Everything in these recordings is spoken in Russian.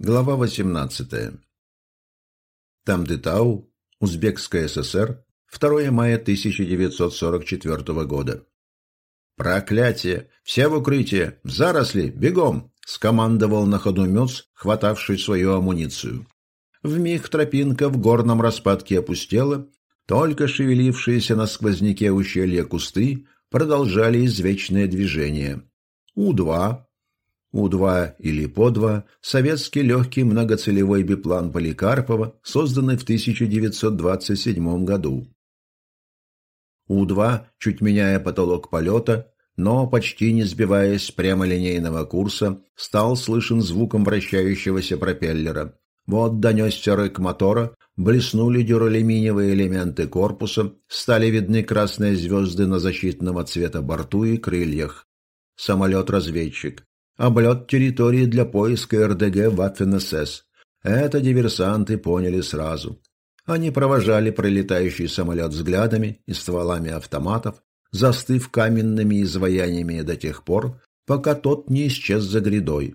Глава 18. Тамдытау, Узбекская ССР, 2 мая 1944 года. «Проклятие! Все в укрытие! Заросли! Бегом!» — скомандовал на ходу Мёц, хватавший свою амуницию. Вмиг тропинка в горном распадке опустела, только шевелившиеся на сквозняке ущелья кусты продолжали извечное движение. У-2, у-2 или ПО-2 – советский легкий многоцелевой биплан Поликарпова, созданный в 1927 году. У-2, чуть меняя потолок полета, но почти не сбиваясь с прямолинейного курса, стал слышен звуком вращающегося пропеллера. Вот донесся рык мотора, блеснули дюралюминиевые элементы корпуса, стали видны красные звезды на защитного цвета борту и крыльях. Самолет-разведчик облет территории для поиска РДГ Ваффен-СС. Это диверсанты поняли сразу. Они провожали пролетающий самолет взглядами и стволами автоматов, застыв каменными изваяниями до тех пор, пока тот не исчез за грядой.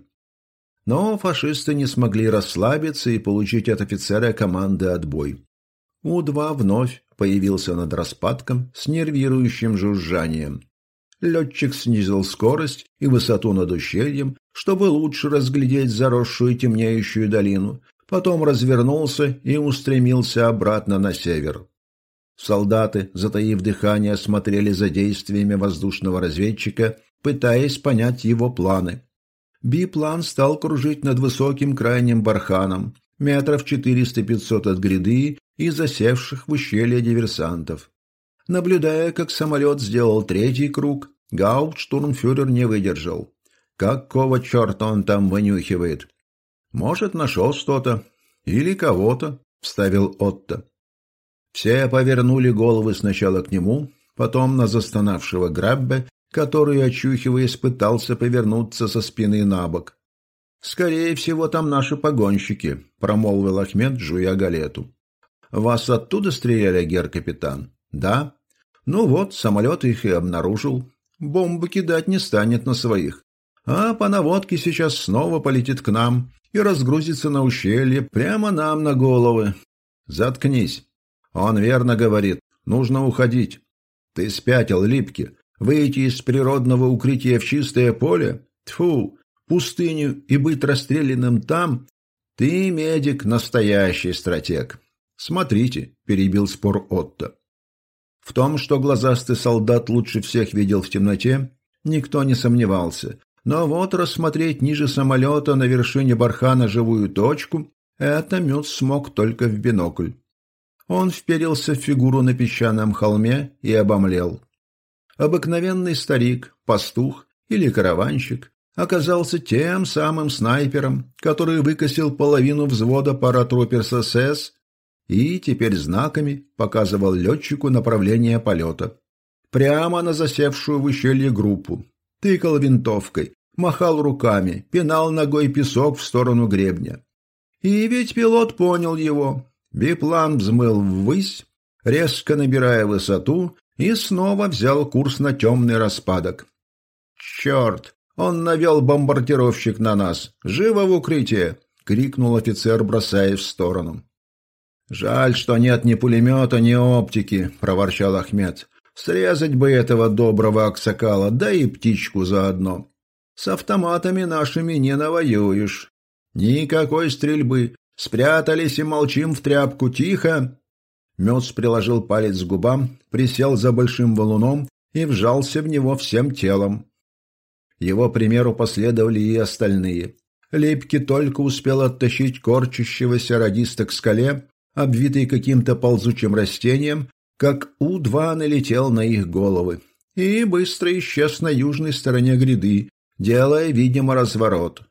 Но фашисты не смогли расслабиться и получить от офицера команды отбой. У-2 вновь появился над распадком с нервирующим жужжанием. Летчик снизил скорость и высоту над ущельем, чтобы лучше разглядеть заросшую темнеющую долину, потом развернулся и устремился обратно на север. Солдаты, затаив дыхание, смотрели за действиями воздушного разведчика, пытаясь понять его планы. Биплан стал кружить над высоким крайним барханом, метров 400-500 от гряды и засевших в ущелье диверсантов. Наблюдая, как самолет сделал третий круг, Гауптштурмфюрер не выдержал. Какого черта он там вынюхивает? Может, нашел что-то. Или кого-то, вставил Отто. Все повернули головы сначала к нему, потом на застонавшего Граббе, который, очухиваясь, пытался повернуться со спины на бок. «Скорее всего, там наши погонщики», — промолвил Ахмед, жуя галету. «Вас оттуда стреляли, гер-капитан?» «Да». «Ну вот, самолет их и обнаружил. Бомбы кидать не станет на своих. А по наводке сейчас снова полетит к нам и разгрузится на ущелье прямо нам на головы. Заткнись. Он верно говорит. Нужно уходить. Ты спятил, Липки. Выйти из природного укрытия в чистое поле? Тьфу, пустыню и быть расстрелянным там? Ты, медик, настоящий стратег. Смотрите, перебил спор Отто. В том, что глазастый солдат лучше всех видел в темноте, никто не сомневался. Но вот рассмотреть ниже самолета на вершине бархана живую точку – это Мюц смог только в бинокль. Он вперился в фигуру на песчаном холме и обомлел. Обыкновенный старик, пастух или караванщик оказался тем самым снайпером, который выкосил половину взвода паратруперс СС и теперь знаками показывал летчику направление полета. Прямо на засевшую в ущелье группу. Тыкал винтовкой, махал руками, пинал ногой песок в сторону гребня. И ведь пилот понял его. Биплан взмыл ввысь, резко набирая высоту, и снова взял курс на темный распадок. «Черт! Он навел бомбардировщик на нас! Живо в укрытие!» — крикнул офицер, бросаясь в сторону. «Жаль, что нет ни пулемета, ни оптики», — проворчал Ахмед. «Срезать бы этого доброго аксакала, да и птичку заодно. С автоматами нашими не навоюешь. Никакой стрельбы. Спрятались и молчим в тряпку. Тихо!» Мёц приложил палец к губам, присел за большим валуном и вжался в него всем телом. Его примеру последовали и остальные. Липки только успел оттащить корчащегося радиста к скале, обвитый каким-то ползучим растением, как У-2 налетел на их головы и быстро исчез на южной стороне гряды, делая, видимо, разворот.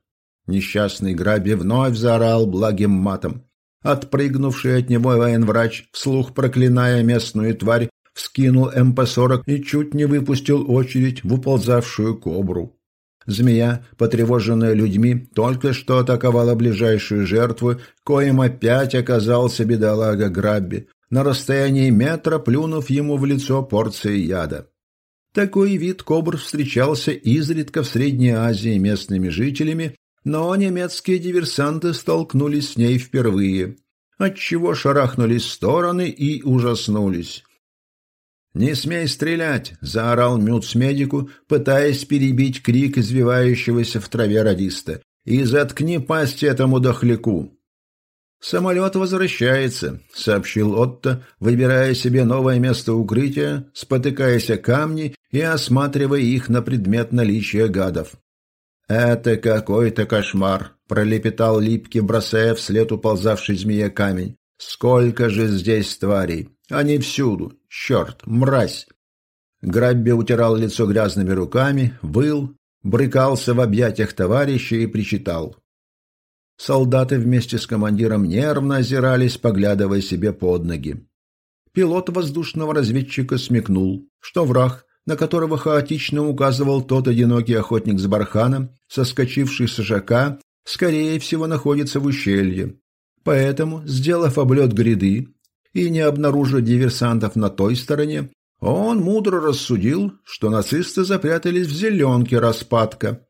Несчастный Граби вновь заорал благим матом. Отпрыгнувший от него военврач, вслух проклиная местную тварь, вскинул МП-40 и чуть не выпустил очередь в уползавшую кобру. Змея, потревоженная людьми, только что атаковала ближайшую жертву, коим опять оказался бедолага Грабби, на расстоянии метра плюнув ему в лицо порцией яда. Такой вид кобр встречался изредка в Средней Азии местными жителями, но немецкие диверсанты столкнулись с ней впервые, отчего шарахнулись в стороны и ужаснулись. «Не смей стрелять!» – заорал Мюц медику, пытаясь перебить крик извивающегося в траве радиста. «И заткни пасть этому дохляку!» «Самолет возвращается», — сообщил Отто, выбирая себе новое место укрытия, спотыкаясь о камни и осматривая их на предмет наличия гадов. «Это какой-то кошмар», — пролепетал Липки, бросая вслед уползавшей змея камень. «Сколько же здесь тварей! Они всюду! Черт, мразь!» Грабби утирал лицо грязными руками, выл, брыкался в объятиях товарища и причитал. Солдаты вместе с командиром нервно озирались, поглядывая себе под ноги. Пилот воздушного разведчика смекнул, что враг, на которого хаотично указывал тот одинокий охотник с барханом, соскочивший с ижака, скорее всего находится в ущелье. Поэтому, сделав облет гряды и не обнаружив диверсантов на той стороне, он мудро рассудил, что нацисты запрятались в зеленке распадка.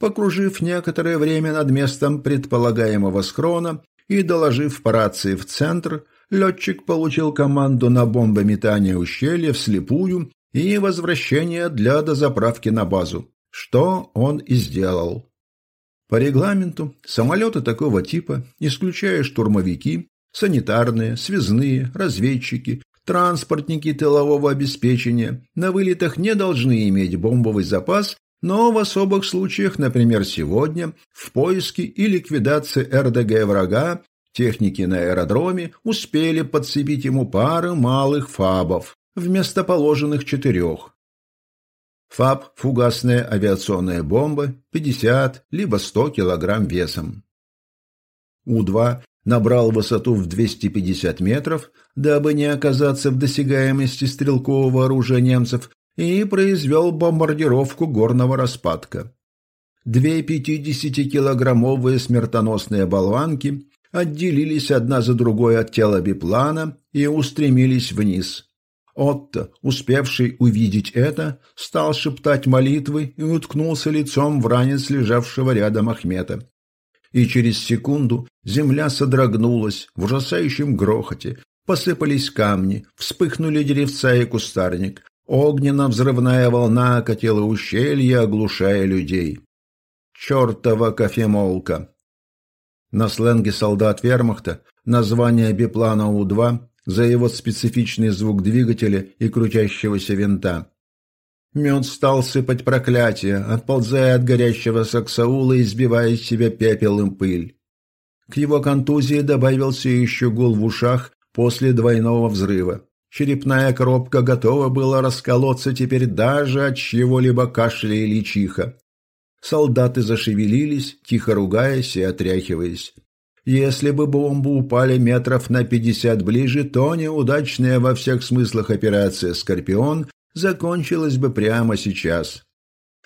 Покружив некоторое время над местом предполагаемого схрона и доложив по рации в центр, летчик получил команду на бомбометание ущелья вслепую и возвращение для дозаправки на базу, что он и сделал. По регламенту самолеты такого типа, исключая штурмовики, санитарные, связные, разведчики, транспортники тылового обеспечения, на вылетах не должны иметь бомбовый запас, но в особых случаях, например, сегодня, в поиске и ликвидации РДГ врага, техники на аэродроме успели подцепить ему пары малых фабов вместо положенных четырех. ФАБ – фугасная авиационная бомба, 50 либо 100 килограмм весом. У-2 набрал высоту в 250 метров, дабы не оказаться в досягаемости стрелкового оружия немцев, и произвел бомбардировку горного распадка. Две 50-килограммовые смертоносные болванки отделились одна за другой от тела биплана и устремились вниз. Отто, успевший увидеть это, стал шептать молитвы и уткнулся лицом в ранец лежавшего рядом Ахмета. И через секунду земля содрогнулась в ужасающем грохоте, посыпались камни, вспыхнули деревца и кустарник, огненно-взрывная волна окатила ущелье, оглушая людей. Чертова кофемолка! На сленге солдат вермахта название биплана У-2 за его специфичный звук двигателя и крутящегося винта. Мед стал сыпать проклятия, отползая от горящего саксаула и сбивая из себя пепел и пыль. К его контузии добавился еще гул в ушах после двойного взрыва. Черепная коробка готова была расколоться теперь даже от чего-либо кашля или чиха. Солдаты зашевелились, тихо ругаясь и отряхиваясь. Если бы бомбы упали метров на пятьдесят ближе, то неудачная во всех смыслах операция «Скорпион» закончилась бы прямо сейчас.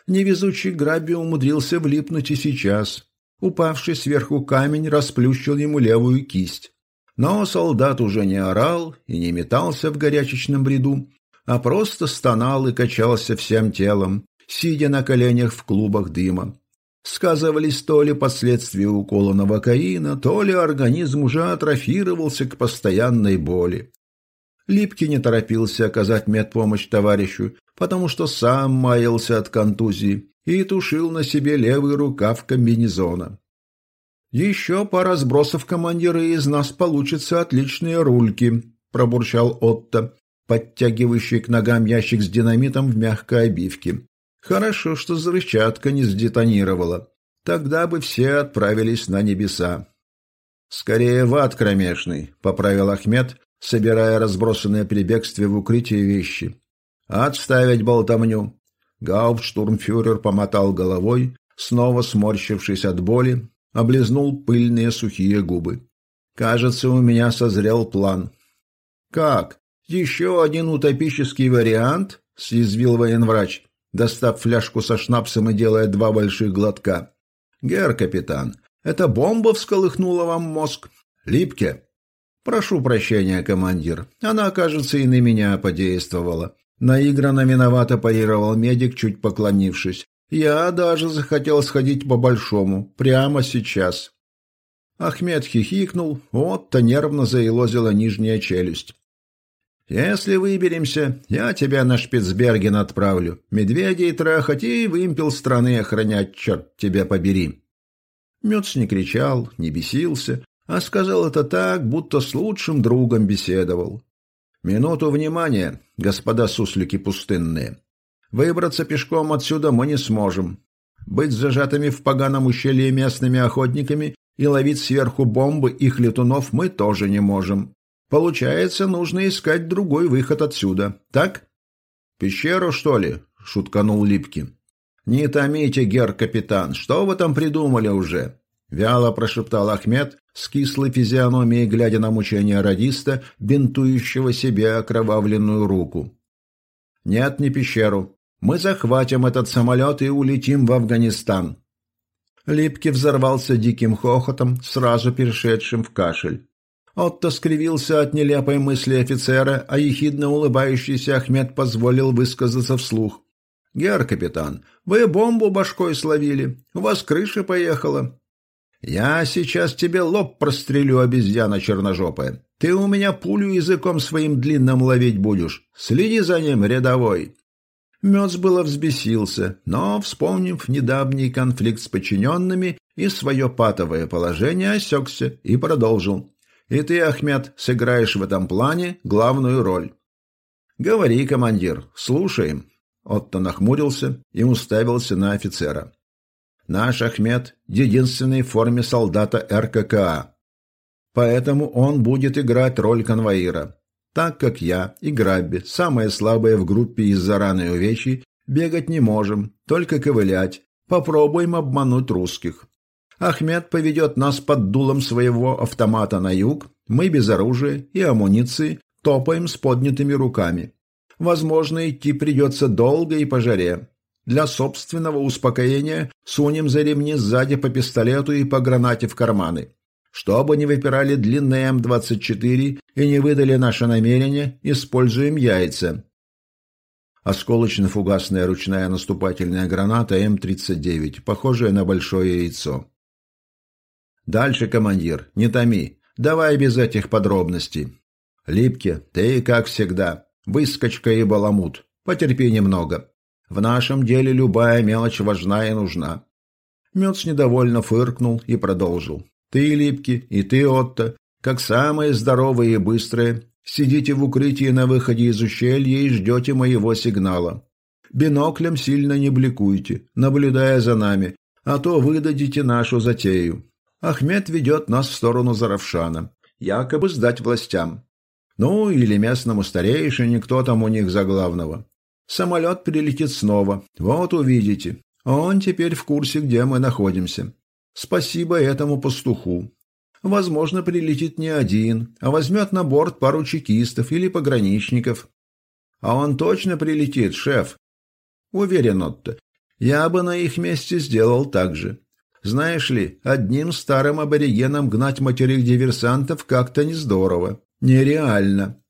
Невезучий Граби умудрился влипнуть и сейчас. Упавший сверху камень расплющил ему левую кисть. Но солдат уже не орал и не метался в горячечном бреду, а просто стонал и качался всем телом, сидя на коленях в клубах дыма. Сказывались то ли последствия укола новокаина, то ли организм уже атрофировался к постоянной боли. Липкий не торопился оказать медпомощь товарищу, потому что сам маялся от контузии и тушил на себе левый рукав комбинезона. «Еще пара сбросов командира из нас получится отличные рульки», – пробурчал Отто, подтягивающий к ногам ящик с динамитом в мягкой обивке. Хорошо, что взрывчатка не сдетонировала. Тогда бы все отправились на небеса. «Скорее в ад кромешный», — поправил Ахмед, собирая разбросанные при бегстве в укрытие вещи. «Отставить болтовню». Гауптштурмфюрер помотал головой, снова сморщившись от боли, облизнул пыльные сухие губы. «Кажется, у меня созрел план». «Как? Еще один утопический вариант?» — съязвил военврач достав фляжку со шнапсом и делая два больших глотка. «Гер, капитан, эта бомба всколыхнула вам мозг. Липке?» «Прошу прощения, командир. Она, кажется, и на меня подействовала». Наигранно виновато парировал медик, чуть поклонившись. Я даже захотел сходить по-большому, прямо сейчас. Ахмед хихикнул, Отто нервно заилозила нижняя челюсть. «Если выберемся, я тебя на Шпицберген отправлю. Медведей трахать и вымпел страны охранять, черт тебя побери». Мёц не кричал, не бесился, а сказал это так, будто с лучшим другом беседовал. «Минуту внимания, господа суслики пустынные. Выбраться пешком отсюда мы не сможем. Быть зажатыми в поганом ущелье местными охотниками и ловить сверху бомбы их летунов мы тоже не можем. Получается, нужно искать другой выход отсюда, так? Пещеру, что ли? шутканул Липки. Не томите, гер-капитан, что вы там придумали уже? Вяло прошептал Ахмед, с кислой физиономией глядя на мучения радиста, бинтующего себе окровавленную руку. «Нет, не пещеру. Мы захватим этот самолет и улетим в Афганистан». Липки взорвался диким хохотом, сразу перешедшим в кашель. Отто скривился от нелепой мысли офицера, а ехидно улыбающийся Ахмед позволил высказаться вслух. «Гер, капитан, вы бомбу башкой словили, у вас крыша поехала». «Я сейчас тебе лоб прострелю, обезьяна черножопая. Ты у меня пулю языком своим длинным ловить будешь. Следи за ним, рядовой». Мёц было взбесился, но, вспомнив недавний конфликт с подчиненными и свое патовое положение, осекся и продолжил. «И ты, Ахмед, сыграешь в этом плане главную роль». «Говори, командир, слушаем». Отто нахмурился и уставился на офицера. «Наш Ахмед — единственный в форме солдата РККА. Поэтому он будет играть роль конвоира так как я и Грабби, самые слабые в группе из-за раны увечий, бегать не можем, только ковылять. Попробуем обмануть русских. Ахмед поведет нас под дулом своего автомата на юг, мы без оружия и амуниции топаем с поднятыми руками. Возможно, идти придется долго и по жаре. Для собственного успокоения сунем за ремни сзади по пистолету и по гранате в карманы. Чтобы не выпирали длинные М-24 и не выдали наше намерение, используем яйца. Осколочно-фугасная ручная наступательная граната М-39, похожая на большое яйцо. Дальше, командир, не томи. Давай без этих подробностей. Липки, ты, как всегда, выскочка и баламут. Потерпи немного. В нашем деле любая мелочь важна и нужна. Мёц недовольно фыркнул и продолжил. Ты, Липки, и ты, Отто, как самые здоровые и быстрые, сидите в укрытии на выходе из ущелья и ждете моего сигнала. Биноклем сильно не бликуйте, наблюдая за нами, а то выдадите нашу затею. Ахмед ведет нас в сторону Заравшана, якобы сдать властям. Ну, или местному старейшине, кто там у них за главного. Самолет прилетит снова, вот увидите. Он теперь в курсе, где мы находимся. Спасибо этому пастуху. Возможно, прилетит не один, а возьмет на борт пару чекистов или пограничников. А он точно прилетит, шеф. Уверен, Отто. Я бы на их месте сделал так же. Знаешь ли, одним старым аборигенам гнать материк диверсантов как-то не здорово. Нереально.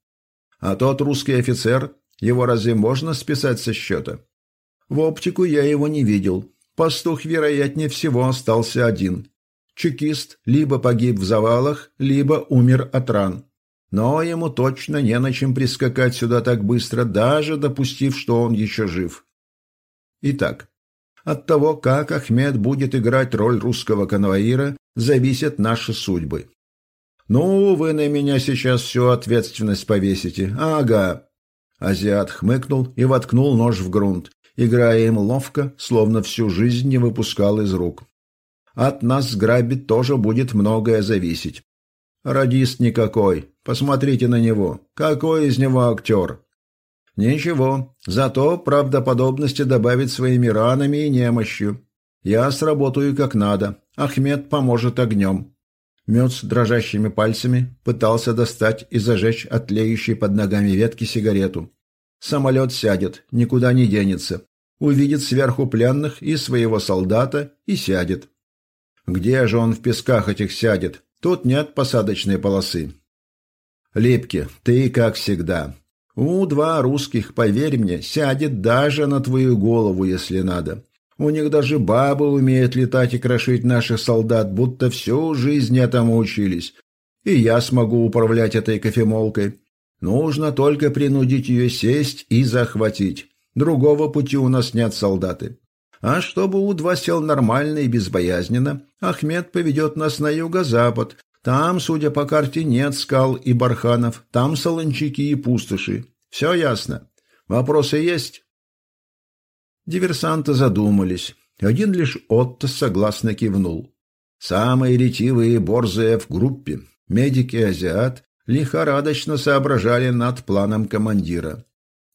А тот русский офицер, его разве можно списать со счета? В оптику я его не видел. Пастух, вероятнее всего, остался один. Чекист либо погиб в завалах, либо умер от ран. Но ему точно не на чем прискакать сюда так быстро, даже допустив, что он еще жив. Итак, от того, как Ахмед будет играть роль русского конвоира, зависят наши судьбы. «Ну, вы на меня сейчас всю ответственность повесите. Ага». Азиат хмыкнул и воткнул нож в грунт играя им ловко, словно всю жизнь не выпускал из рук. От нас с Граби тоже будет многое зависеть. Радист никакой, посмотрите на него, какой из него актер. Ничего, зато правдоподобности добавит своими ранами и немощью. Я сработаю как надо, Ахмед поможет огнем. С дрожащими пальцами пытался достать и зажечь отлеющей под ногами ветки сигарету. Самолет сядет, никуда не денется. Увидит сверху пленных и своего солдата и сядет. Где же он в песках этих сядет? Тут нет посадочной полосы. Липки, ты как всегда. У-2 русских, поверь мне, сядет даже на твою голову, если надо. У них даже бабы умеют летать и крошить наших солдат, будто всю жизнь этому учились. И я смогу управлять этой кофемолкой. Нужно только принудить ее сесть и захватить. Другого пути у нас нет, солдаты. А чтобы У-2 сел нормально и безбоязненно, Ахмед поведет нас на юго-запад. Там, судя по карте, нет скал и барханов, там солончаки и пустоши. Все ясно. Вопросы есть? Диверсанты задумались. Один лишь Отто согласно кивнул. Самые ретивые и борзые в группе, медики и азиат, лихорадочно соображали над планом командира.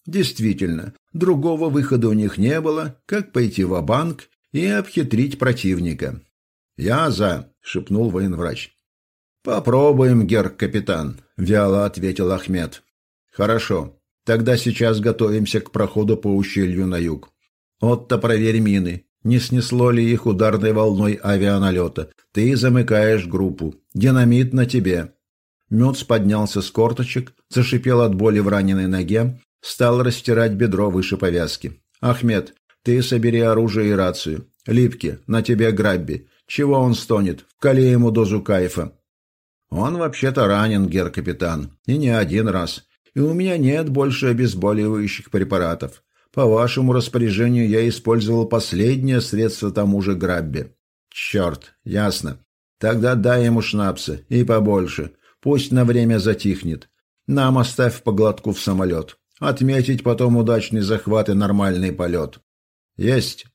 Действительно, другого выхода у них не было, как пойти в банк и обхитрить противника. «Я за», — шепнул военврач. «Попробуем, герр-капитан», — вяло ответил Ахмед. «Хорошо. Тогда сейчас готовимся к проходу по ущелью на юг. Отто, проверь мины. Не снесло ли их ударной волной авианалета? Ты замыкаешь группу. Динамит на тебе». Мюц поднялся с корточек, зашипел от боли в раненой ноге, Стал растирать бедро выше повязки. «Ахмед, ты собери оружие и рацию. Липки, на тебе грабби. Чего он стонет? Вкали ему дозу кайфа». «Он вообще-то ранен, гер-капитан. И не один раз. И у меня нет больше обезболивающих препаратов. По вашему распоряжению я использовал последнее средство тому же грабби». «Черт, ясно. Тогда дай ему шнапса. И побольше. Пусть на время затихнет. Нам оставь по в самолет». Отметить потом удачный захват и нормальный полет. Есть.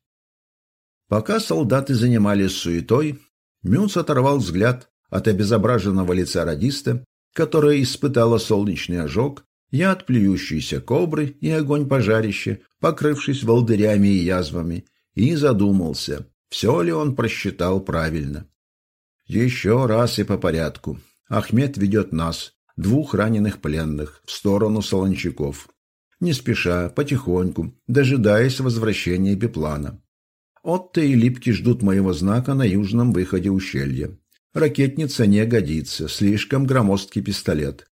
Пока солдаты занимались суетой, Мюнц оторвал взгляд от обезображенного лица радиста, которое испытало солнечный ожог, яд плюющейся кобры и огонь пожарища, покрывшись волдырями и язвами, и задумался, все ли он просчитал правильно. Еще раз и по порядку. Ахмед ведет нас, двух раненых пленных, в сторону Солончаков не спеша, потихоньку, дожидаясь возвращения биплана. Отто и Липки ждут моего знака на южном выходе ущелья. Ракетница не годится, слишком громоздкий пистолет.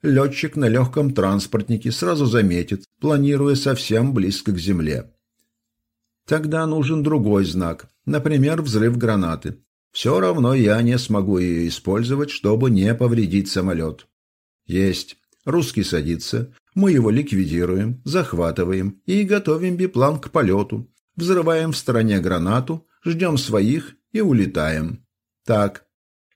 Летчик на легком транспортнике сразу заметит, планируя совсем близко к земле. Тогда нужен другой знак, например, взрыв гранаты. Все равно я не смогу ее использовать, чтобы не повредить самолет. Есть. Русский садится, мы его ликвидируем, захватываем и готовим биплан к полету. Взрываем в стороне гранату, ждем своих и улетаем. Так,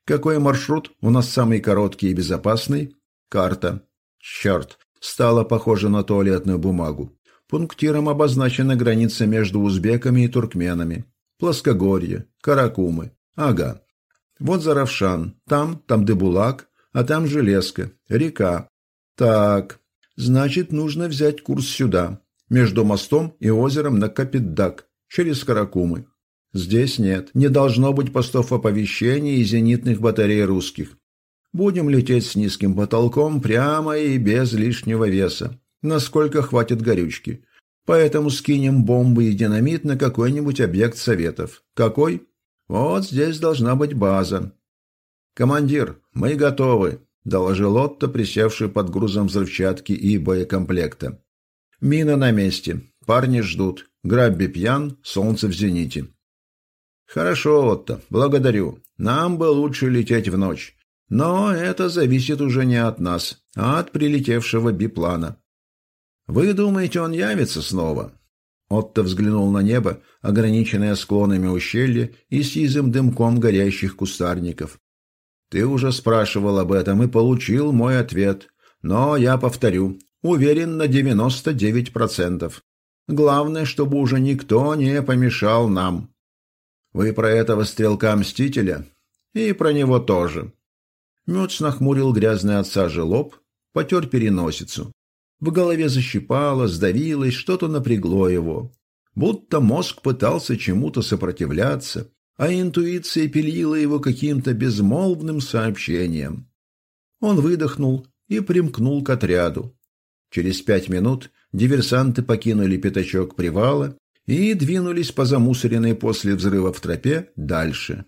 какой маршрут у нас самый короткий и безопасный? Карта. Черт, стала похожа на туалетную бумагу. Пунктиром обозначена граница между узбеками и туркменами. Плоскогорье, Каракумы. Ага. Вот Заравшан, там Тамдыбулак, а там Железка, река. Так, Значит, нужно взять курс сюда, между мостом и озером на Капитдак, через Каракумы. Здесь нет, не должно быть постов оповещения и зенитных батарей русских. Будем лететь с низким потолком прямо и без лишнего веса, насколько хватит горючки. Поэтому скинем бомбы и динамит на какой-нибудь объект Советов. Какой? Вот здесь должна быть база. Командир, мы готовы. — доложил Отто, присевший под грузом взрывчатки и боекомплекта. «Мина на месте. Парни ждут. Грабби пьян, солнце в зените». «Хорошо, Отто, благодарю. Нам бы лучше лететь в ночь. Но это зависит уже не от нас, а от прилетевшего биплана». «Вы думаете, он явится снова?» Отто взглянул на небо, ограниченное склонами ущелья и сизым дымком горящих кустарников. Ты уже спрашивал об этом и получил мой ответ. Но я повторю, уверен на 99%. Главное, чтобы уже никто не помешал нам. Вы про этого стрелка-мстителя? И про него тоже. Мёц нахмурил грязный от сажи лоб, потер переносицу. В голове защипало, сдавилось, что-то напрягло его. Будто мозг пытался чему-то сопротивляться, а интуиция пилила его каким-то безмолвным сообщением. Он выдохнул и примкнул к отряду. Через пять минут диверсанты покинули пятачок привала и двинулись по замусоренной после взрыва в тропе дальше.